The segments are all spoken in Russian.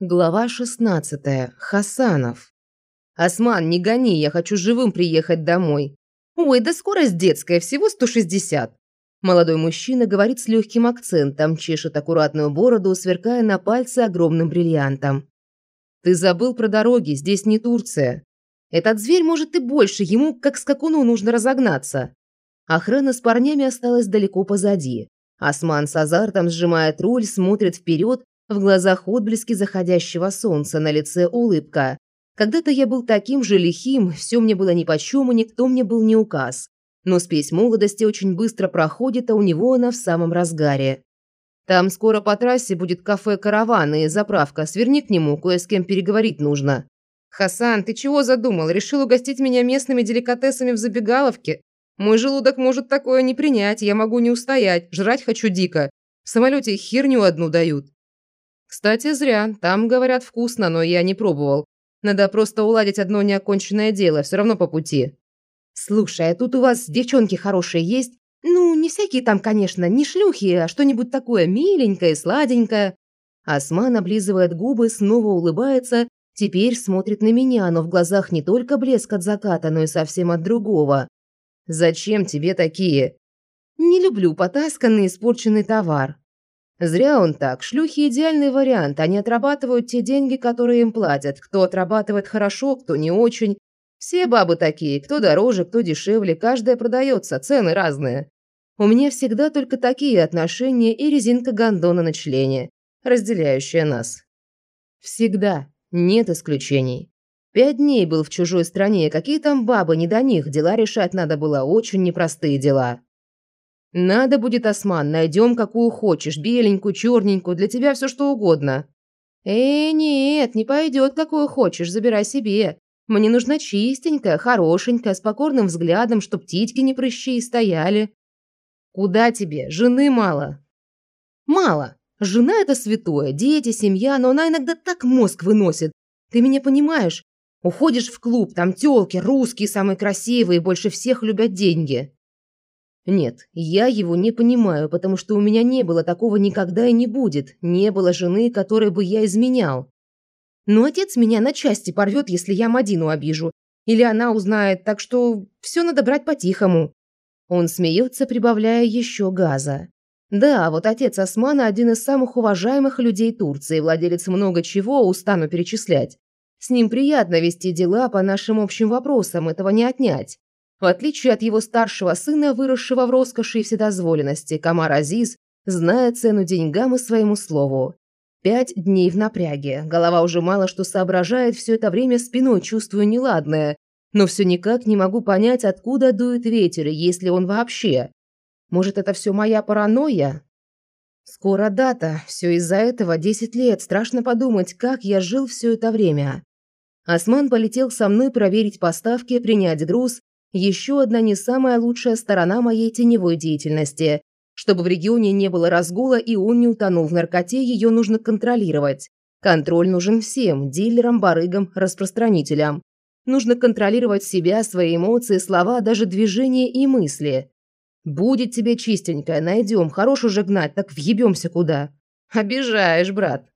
Глава 16. Хасанов. «Осман, не гони, я хочу живым приехать домой». «Ой, да скорость детская, всего 160». Молодой мужчина говорит с легким акцентом, чешет аккуратную бороду, сверкая на пальце огромным бриллиантом. «Ты забыл про дороги, здесь не Турция. Этот зверь может и больше, ему, как скакуну, нужно разогнаться». Охрана с парнями осталась далеко позади. Осман с азартом сжимает руль, смотрит вперед, в глазах отблески заходящего солнца, на лице улыбка. Когда-то я был таким же лихим, все мне было нипочем, и никто мне был не указ. Но спесь молодости очень быстро проходит, а у него она в самом разгаре. Там скоро по трассе будет кафе «Караван» и заправка. Сверни к нему, кое с кем переговорить нужно. «Хасан, ты чего задумал? Решил угостить меня местными деликатесами в забегаловке? Мой желудок может такое не принять, я могу не устоять, жрать хочу дико. В самолете херню одну дают». Кстати, зря. Там, говорят, вкусно, но я не пробовал. Надо просто уладить одно неоконченное дело, все равно по пути. Слушай, а тут у вас девчонки хорошие есть? Ну, не всякие там, конечно, не шлюхи, а что-нибудь такое миленькое, сладенькое. Осман облизывает губы, снова улыбается, теперь смотрит на меня, но в глазах не только блеск от заката, но и совсем от другого. Зачем тебе такие? Не люблю потасканный испорченный товар. Зря он так. Шлюхи – идеальный вариант. Они отрабатывают те деньги, которые им платят. Кто отрабатывает хорошо, кто не очень. Все бабы такие. Кто дороже, кто дешевле. Каждая продается. Цены разные. У меня всегда только такие отношения и резинка гондона на члене, разделяющая нас. Всегда. Нет исключений. Пять дней был в чужой стране. Какие там бабы, не до них. Дела решать надо было. Очень непростые дела. Надо будет, Осман, найдем какую хочешь, беленькую, черненькую, для тебя все что угодно. Э, нет, не пойдет, какую хочешь, забирай себе. Мне нужна чистенькая, хорошенькая, с покорным взглядом, чтоб птички не прыщи и стояли. Куда тебе? Жены мало. Мало. Жена – это святое, дети, семья, но она иногда так мозг выносит. Ты меня понимаешь? Уходишь в клуб, там тёлки, русские, самые красивые, больше всех любят деньги. Нет, я его не понимаю, потому что у меня не было такого никогда и не будет. Не было жены, которой бы я изменял. Но отец меня на части порвет, если я Мадину обижу. Или она узнает, так что все надо брать по-тихому. Он смеется, прибавляя еще газа. Да, вот отец Османа один из самых уважаемых людей Турции, владелец много чего, устану перечислять. С ним приятно вести дела по нашим общим вопросам, этого не отнять. В отличие от его старшего сына, выросшего в роскоши и вседозволенности, Камар Азиз знает цену деньгам и своему слову. Пять дней в напряге. Голова уже мало что соображает, все это время спиной чувствую неладное. Но все никак не могу понять, откуда дует ветер, и есть ли он вообще. Может, это все моя паранойя? Скоро дата. Все из-за этого 10 лет. Страшно подумать, как я жил все это время. Осман полетел со мной проверить поставки, принять груз еще одна не самая лучшая сторона моей теневой деятельности. Чтобы в регионе не было разгула и он не утонул в наркоте, ее нужно контролировать. Контроль нужен всем – дилерам, барыгам, распространителям. Нужно контролировать себя, свои эмоции, слова, даже движения и мысли. Будет тебе чистенькая, найдем, хорош уже гнать, так въебемся куда. Обижаешь, брат.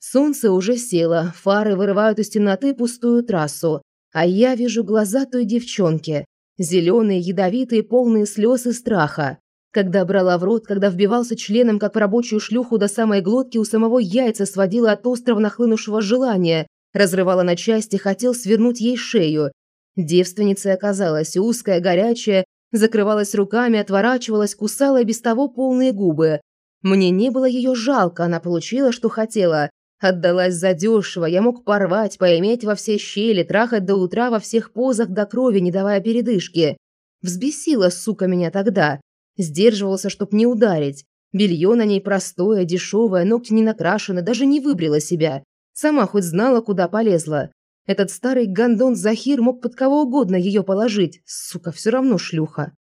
Солнце уже село, фары вырывают из темноты пустую трассу. А я вижу глаза той девчонки. Зеленые, ядовитые, полные слез и страха. Когда брала в рот, когда вбивался членом, как в рабочую шлюху до самой глотки, у самого яйца сводила от острова нахлынувшего желания, разрывала на части, хотел свернуть ей шею. Девственницей оказалась узкая, горячая, закрывалась руками, отворачивалась, кусала без того полные губы. Мне не было ее жалко, она получила, что хотела. Отдалась задешево, я мог порвать, поиметь во все щели, трахать до утра во всех позах до крови, не давая передышки. Взбесила, сука, меня тогда. Сдерживался, чтоб не ударить. Белье на ней простое, дешевое, ногти не накрашены, даже не выбрила себя. Сама хоть знала, куда полезла. Этот старый гондон Захир мог под кого угодно ее положить. Сука, все равно шлюха.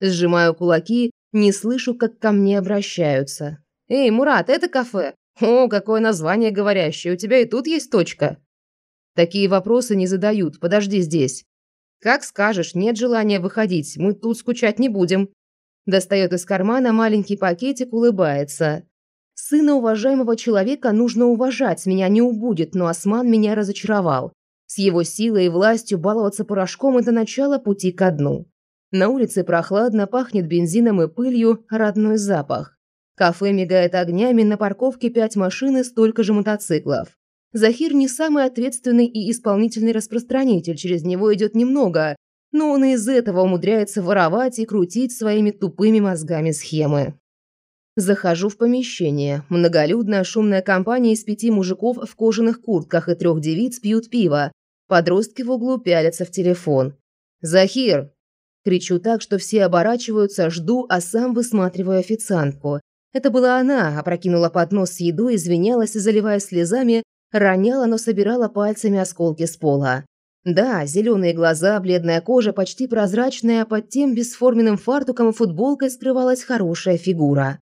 Сжимаю кулаки, не слышу, как ко мне обращаются. «Эй, Мурат, это кафе?» «О, какое название говорящее! У тебя и тут есть точка!» «Такие вопросы не задают. Подожди здесь». «Как скажешь, нет желания выходить. Мы тут скучать не будем». Достает из кармана маленький пакетик, улыбается. Сына уважаемого человека нужно уважать, меня не убудет, но Осман меня разочаровал. С его силой и властью баловаться порошком – это начало пути ко дну. На улице прохладно, пахнет бензином и пылью, родной запах. Кафе мигает огнями, на парковке пять машин и столько же мотоциклов. Захир не самый ответственный и исполнительный распространитель, через него идет немного, но он из этого умудряется воровать и крутить своими тупыми мозгами схемы. Захожу в помещение. Многолюдная шумная компания из пяти мужиков в кожаных куртках и трех девиц пьют пиво. Подростки в углу пялятся в телефон. «Захир, Кричу так, что все оборачиваются, жду, а сам высматриваю официантку. Это была она, опрокинула поднос с едой, извинялась и, заливая слезами, роняла, но собирала пальцами осколки с пола. Да, зеленые глаза, бледная кожа, почти прозрачная, под тем бесформенным фартуком и футболкой скрывалась хорошая фигура.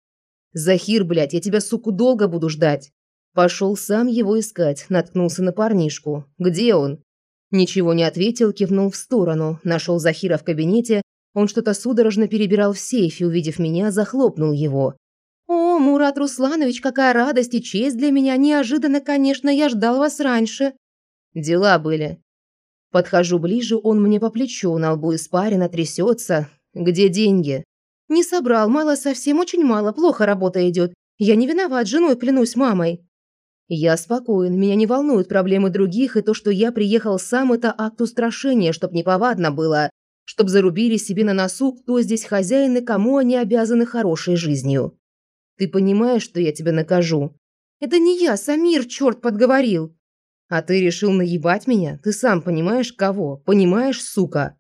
«Захир, блядь, я тебя, суку, долго буду ждать!» Пошел сам его искать, наткнулся на парнишку. «Где он?» Ничего не ответил, кивнул в сторону. Нашел Захира в кабинете. Он что-то судорожно перебирал в сейфе, увидев меня, захлопнул его. «О, Мурат Русланович, какая радость и честь для меня! Неожиданно, конечно, я ждал вас раньше!» «Дела были». Подхожу ближе, он мне по плечу, на лбу испарина, трясется. «Где деньги?» «Не собрал, мало совсем, очень мало, плохо работа идет. Я не виноват, женой клянусь мамой». Я спокоен, меня не волнуют проблемы других, и то, что я приехал сам, это акт устрашения, чтоб неповадно было, чтоб зарубили себе на носу, кто здесь хозяин и кому они обязаны хорошей жизнью. Ты понимаешь, что я тебя накажу? Это не я, Самир, черт подговорил. А ты решил наебать меня? Ты сам понимаешь, кого? Понимаешь, сука?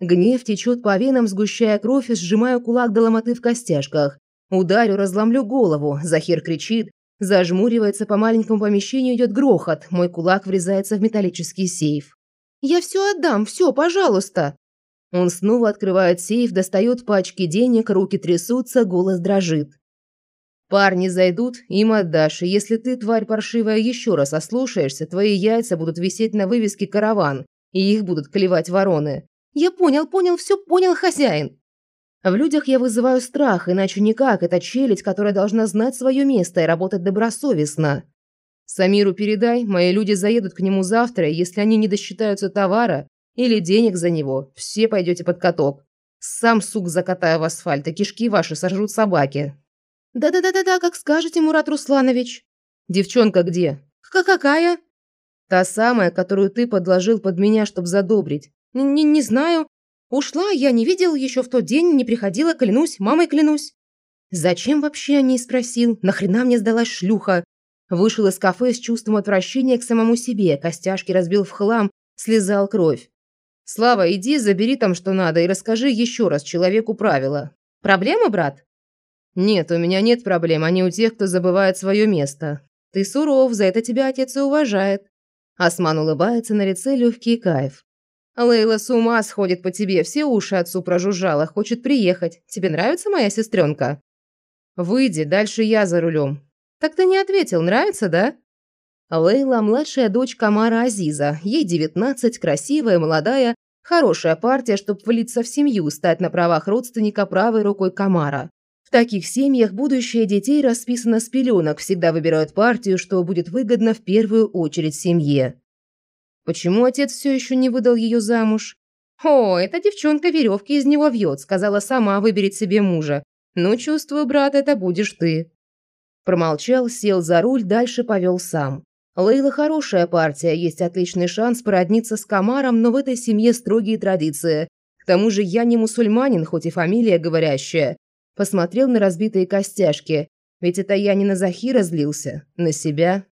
Гнев течет по венам, сгущая кровь и сжимаю кулак до ломоты в костяшках. Ударю, разломлю голову. Захир кричит, Зажмуривается, по маленькому помещению идет грохот. Мой кулак врезается в металлический сейф. «Я все отдам, все, пожалуйста!» Он снова открывает сейф, достает пачки денег, руки трясутся, голос дрожит. «Парни зайдут, им отдашь, и если ты, тварь паршивая, еще раз ослушаешься, твои яйца будут висеть на вывеске «Караван», и их будут клевать вороны». «Я понял, понял, все понял, хозяин!» В людях я вызываю страх, иначе никак. Это челядь, которая должна знать свое место и работать добросовестно. Самиру передай, мои люди заедут к нему завтра, и если они не досчитаются товара или денег за него, все пойдете под каток. Сам сук закатаю в асфальт, и кишки ваши сожрут собаки. Да-да-да-да-да, как скажете, Мурат Русланович. Девчонка где? К какая? Та самая, которую ты подложил под меня, чтобы задобрить. Не, не знаю. Ушла, я не видел еще в тот день, не приходила, клянусь, мамой клянусь. Зачем вообще о ней спросил? Нахрена мне сдалась шлюха? Вышел из кафе с чувством отвращения к самому себе, костяшки разбил в хлам, слезал кровь. «Слава, иди, забери там, что надо, и расскажи еще раз человеку правила. Проблема, брат?» «Нет, у меня нет проблем, они у тех, кто забывает свое место. Ты суров, за это тебя отец и уважает». Осман улыбается, на лице легкий кайф. Лейла с ума сходит по тебе, все уши отцу прожужжала, хочет приехать. Тебе нравится моя сестренка? Выйди, дальше я за рулем. Так ты не ответил, нравится, да? Лейла – младшая дочь Камара Азиза. Ей 19, красивая, молодая, хорошая партия, чтобы влиться в семью, стать на правах родственника правой рукой Камара. Таких семьях будущее детей расписано с пеленок, всегда выбирают партию, что будет выгодно в первую очередь семье. Почему отец все еще не выдал ее замуж? О, эта девчонка веревки из него вьет, сказала сама выберет себе мужа. Ну, чувствую, брат, это будешь ты. Промолчал, сел за руль, дальше повел сам. Лейла хорошая партия, есть отличный шанс породниться с Камаром, но в этой семье строгие традиции. К тому же я не мусульманин, хоть и фамилия говорящая. Посмотрел на разбитые костяшки. Ведь это я не на Захира злился, на себя.